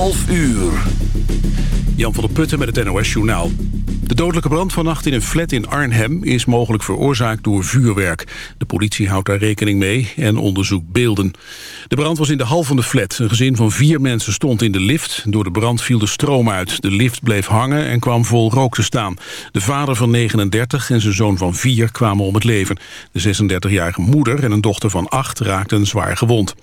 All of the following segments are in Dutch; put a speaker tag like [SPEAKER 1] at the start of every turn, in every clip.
[SPEAKER 1] 11 uur. Jan van der Putten met het NOS Journaal. De dodelijke brand vannacht in een flat in Arnhem is mogelijk veroorzaakt door vuurwerk. De politie houdt daar rekening mee en onderzoekt beelden. De brand was in de hal van de flat. Een gezin van vier mensen stond in de lift. Door de brand viel de stroom uit. De lift bleef hangen en kwam vol rook te staan. De vader van 39 en zijn zoon van 4 kwamen om het leven. De 36-jarige moeder en een dochter van 8 raakten zwaar gewond.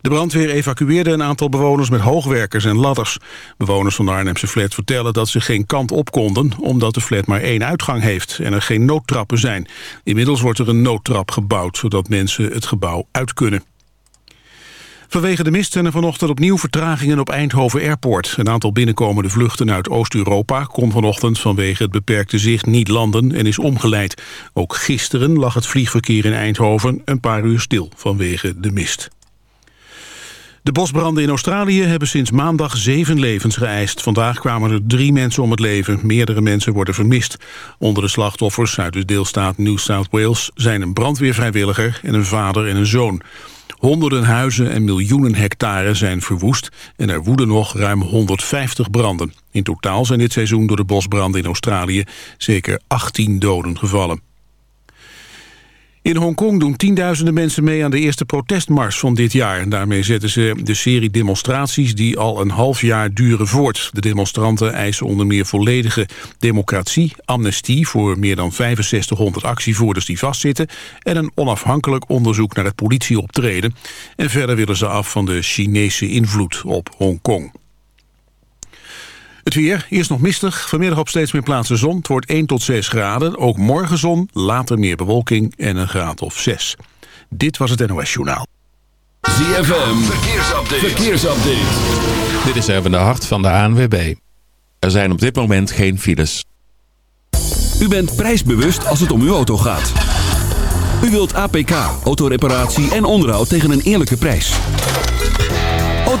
[SPEAKER 1] De brandweer evacueerde een aantal bewoners met hoogwerkers en ladders. Bewoners van de Arnhemse flat vertellen dat ze geen kant op konden... omdat de flat maar één uitgang heeft en er geen noodtrappen zijn. Inmiddels wordt er een noodtrap gebouwd... zodat mensen het gebouw uit kunnen. Vanwege de mist zijn er vanochtend opnieuw vertragingen op Eindhoven Airport. Een aantal binnenkomende vluchten uit Oost-Europa kon vanochtend vanwege het beperkte zicht niet landen en is omgeleid. Ook gisteren lag het vliegverkeer in Eindhoven een paar uur stil vanwege de mist. De bosbranden in Australië hebben sinds maandag zeven levens geëist. Vandaag kwamen er drie mensen om het leven. Meerdere mensen worden vermist. Onder de slachtoffers uit de deelstaat New South Wales... zijn een brandweervrijwilliger en een vader en een zoon. Honderden huizen en miljoenen hectare zijn verwoest... en er woeden nog ruim 150 branden. In totaal zijn dit seizoen door de bosbranden in Australië... zeker 18 doden gevallen. In Hongkong doen tienduizenden mensen mee aan de eerste protestmars van dit jaar. Daarmee zetten ze de serie demonstraties die al een half jaar duren voort. De demonstranten eisen onder meer volledige democratie, amnestie voor meer dan 6500 actievoerders die vastzitten en een onafhankelijk onderzoek naar het politieoptreden. En verder willen ze af van de Chinese invloed op Hongkong. Het weer, eerst nog mistig, vanmiddag op steeds meer plaatsen zon. Het wordt 1 tot 6 graden, ook morgen zon, later meer bewolking en een graad of 6. Dit was het NOS Journaal.
[SPEAKER 2] ZFM, verkeersupdate. verkeersupdate.
[SPEAKER 3] Dit is even de hart van de ANWB. Er zijn op dit moment geen files.
[SPEAKER 2] U bent prijsbewust als het om uw auto gaat. U wilt APK, autoreparatie en onderhoud tegen een eerlijke prijs.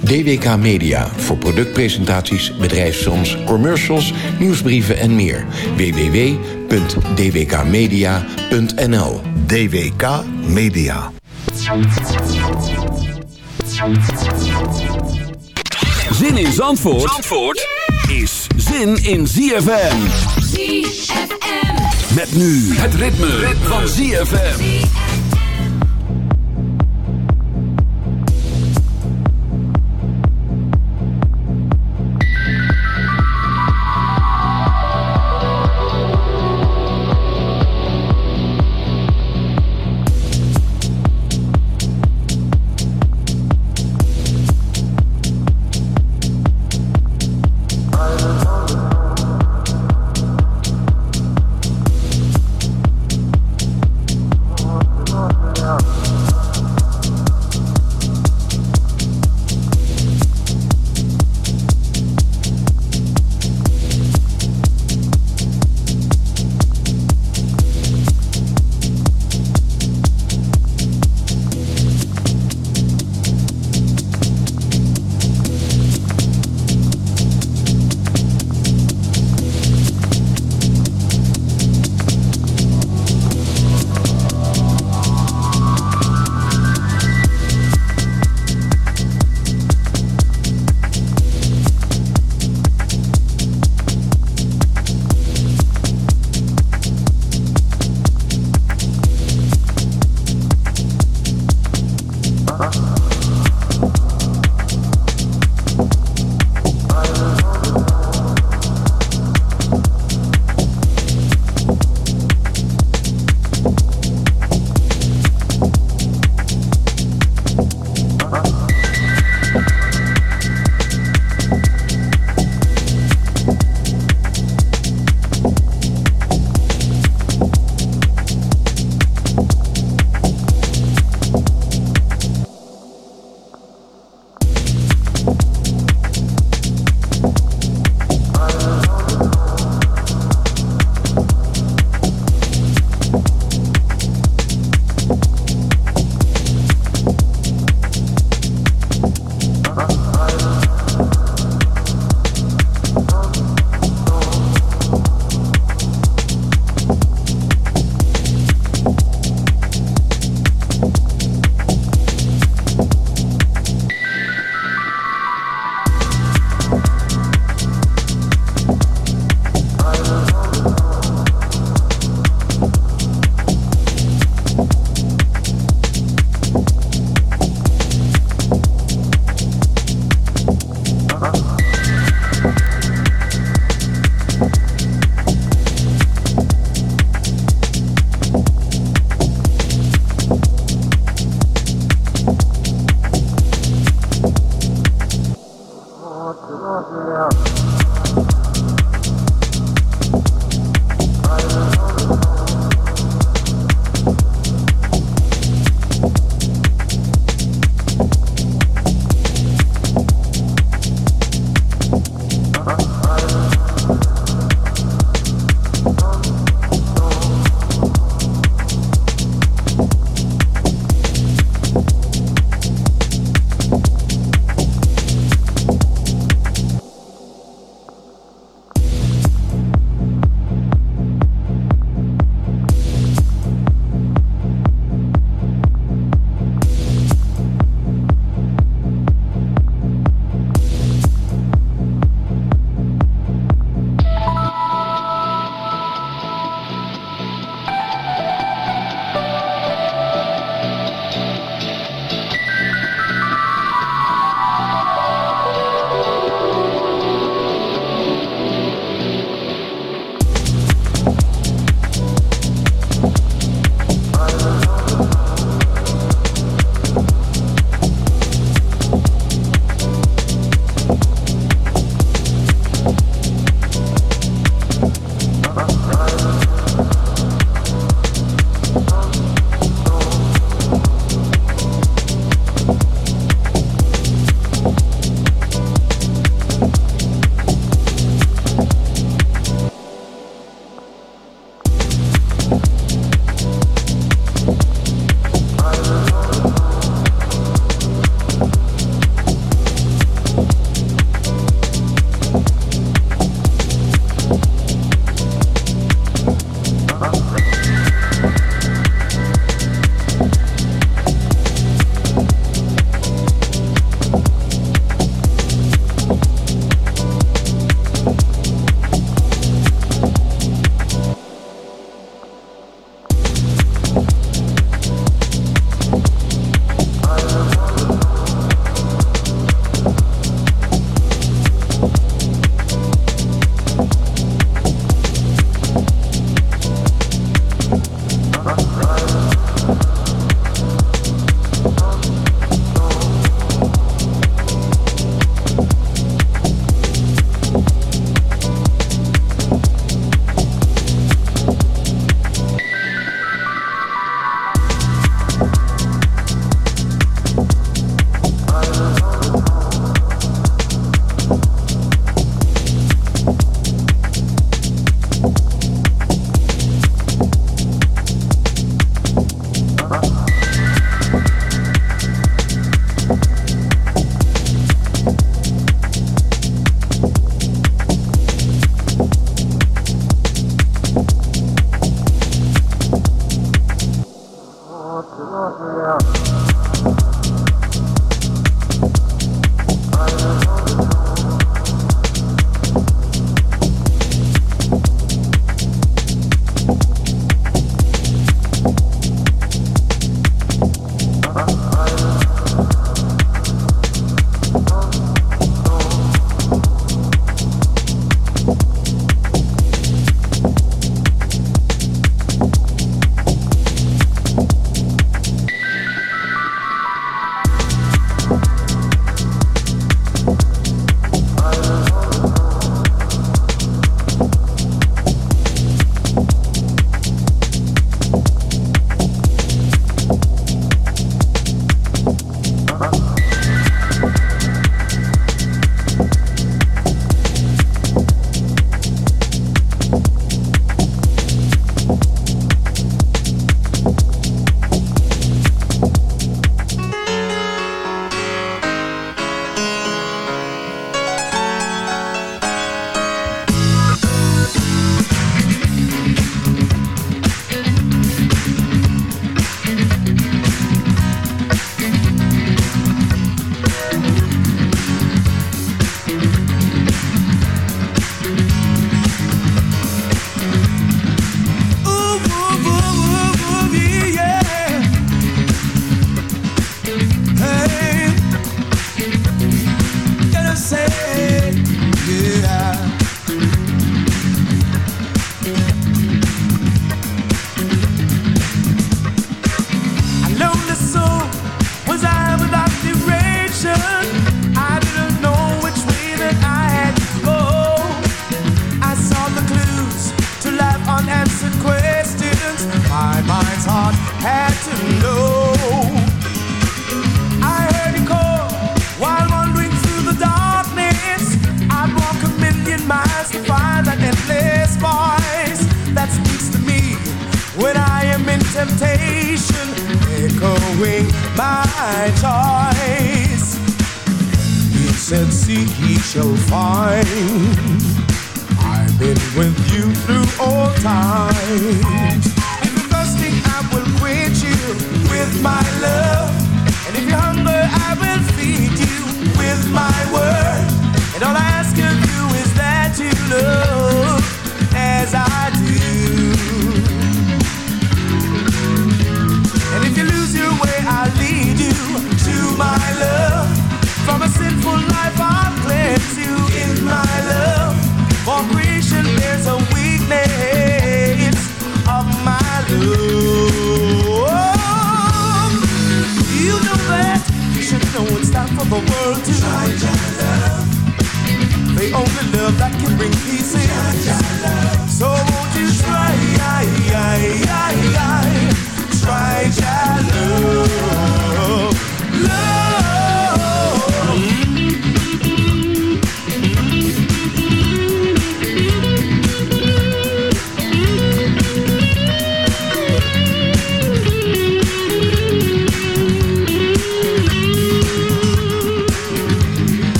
[SPEAKER 4] DWK Media voor productpresentaties, bedrijfsfilms, commercials, nieuwsbrieven en meer. www.dwkmedia.nl
[SPEAKER 5] DWK Media.
[SPEAKER 2] Zin in Zandvoort, Zandvoort is zin in ZFM.
[SPEAKER 6] ZFM.
[SPEAKER 2] Met nu het ritme, van ZFM.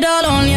[SPEAKER 7] it all on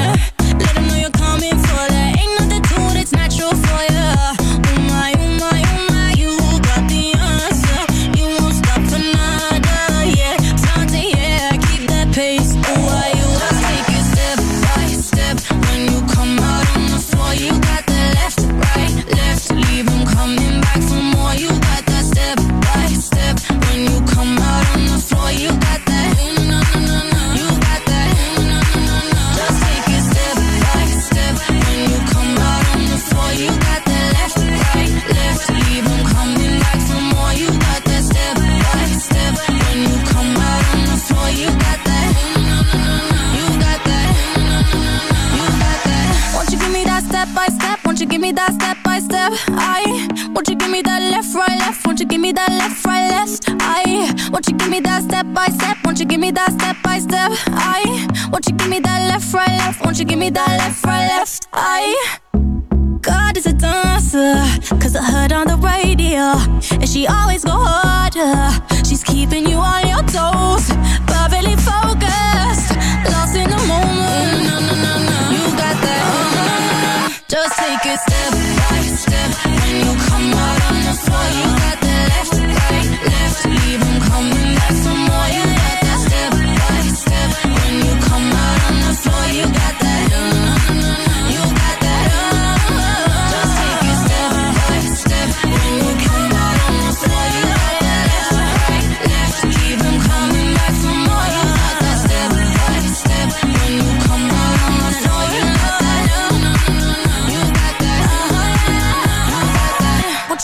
[SPEAKER 7] answer, cause I heard on the radio. And she always go harder. She's keeping you on your toes, perfectly focused, lost in the moment. Mm, no, no, no, you got that. Oh, Just take it step by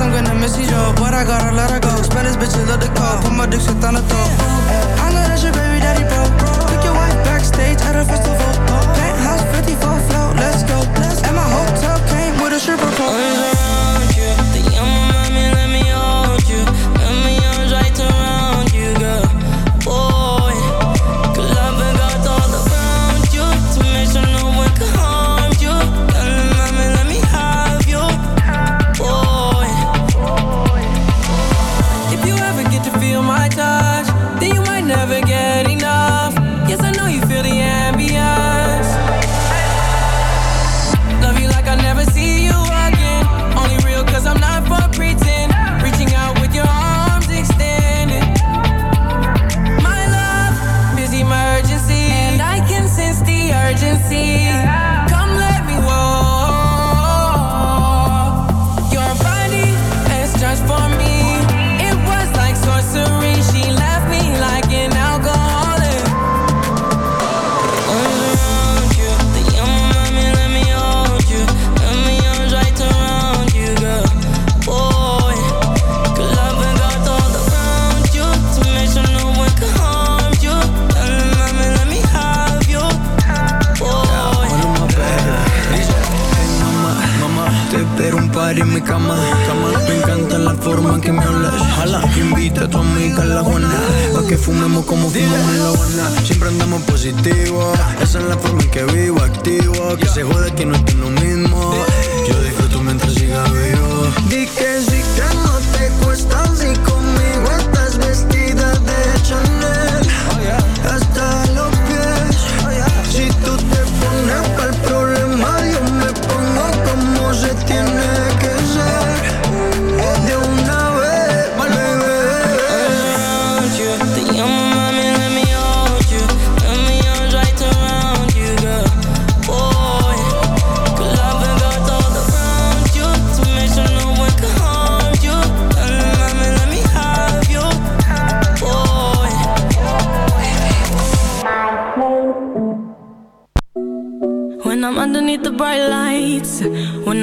[SPEAKER 8] I'm gonna miss you, Joe. But I gotta let her go. Spend this bitch, love the call. Put my dick shit on the throat. I know that's your baby daddy, bro. Took your wife backstage at a festival.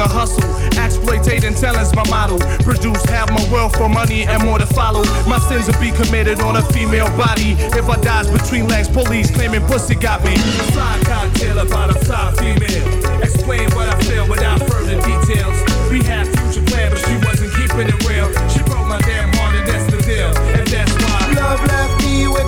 [SPEAKER 9] a hustle, exploitating talent's my model. Produce half my wealth for money and more to follow. My sins will be committed on a female body. If I dies between legs, police claiming pussy got me. Fly cocktail about a fly female. Explain what I feel without further details. We had future plans, but she wasn't keeping it real. She broke my damn heart, and that's the deal. And that's why
[SPEAKER 8] Love left me with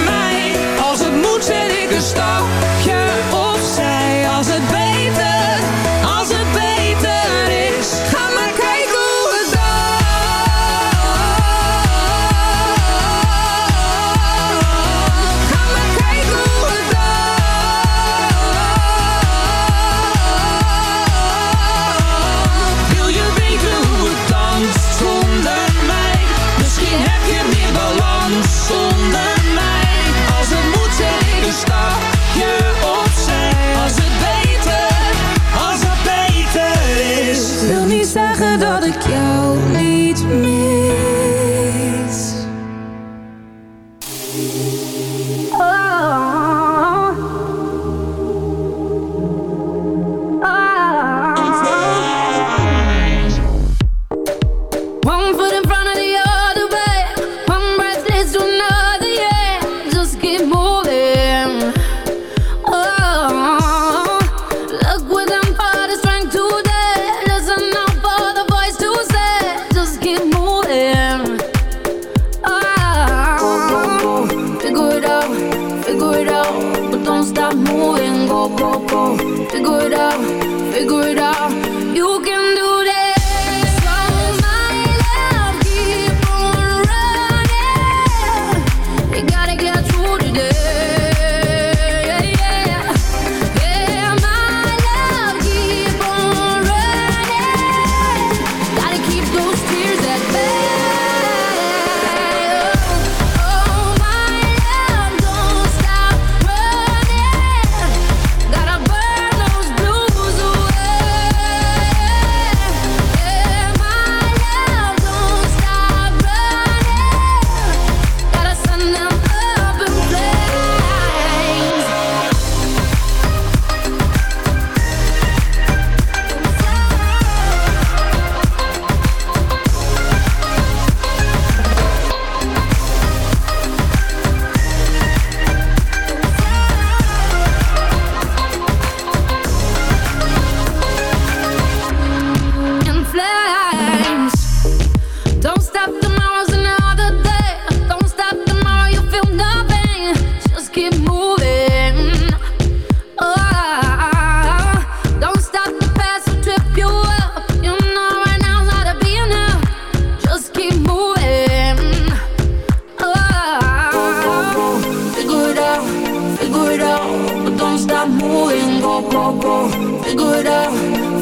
[SPEAKER 10] stop. dat ik jou me.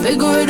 [SPEAKER 10] figure it